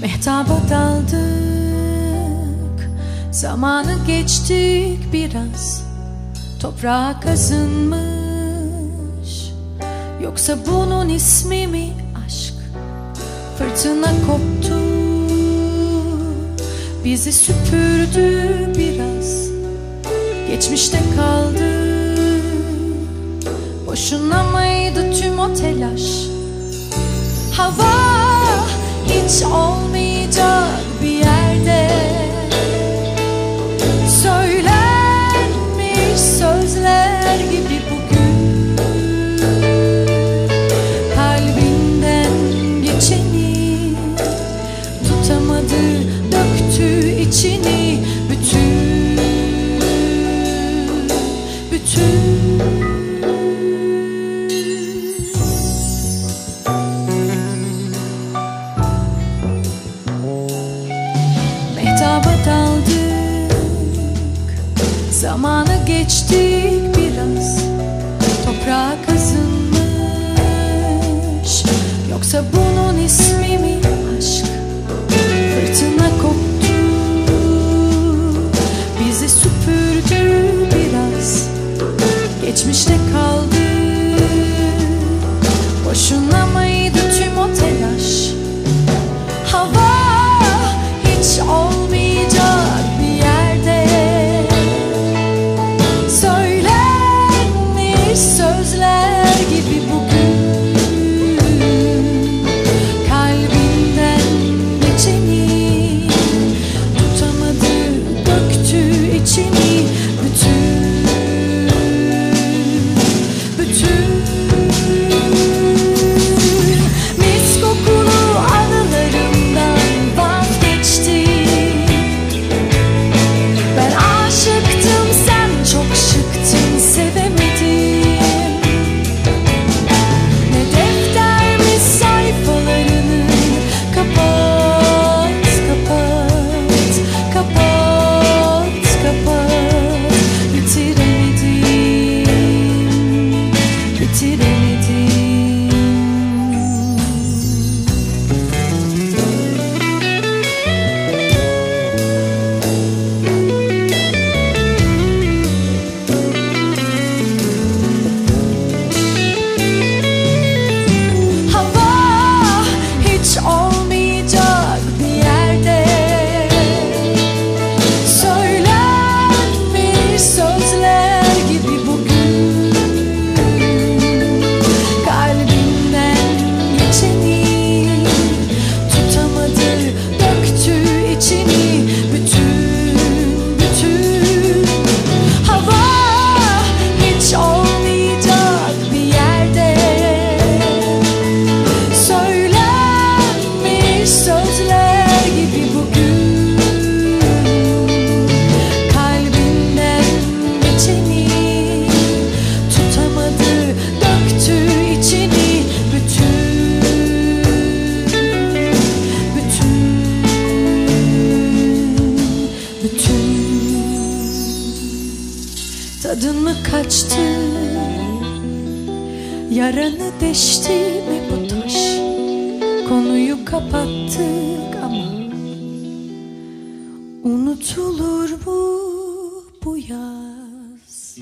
Mehtaba daldık. Zamanı geçtik biraz. Toprağa kazınmış. Yoksa bunun ismi mi aşk? Fırtına koptu. Bizi süpürdü biraz. Geçmişte kaldı. Boşuna mıydı tüm o telaş? Hava it's all me. Zamanı geçtik biraz Toprağa kazınmış. Yoksa bunun today. Tadın mı kaçtı? Yaranı deşti mi bu taş? Konuyu kapattık ama Unutulur mu bu yaz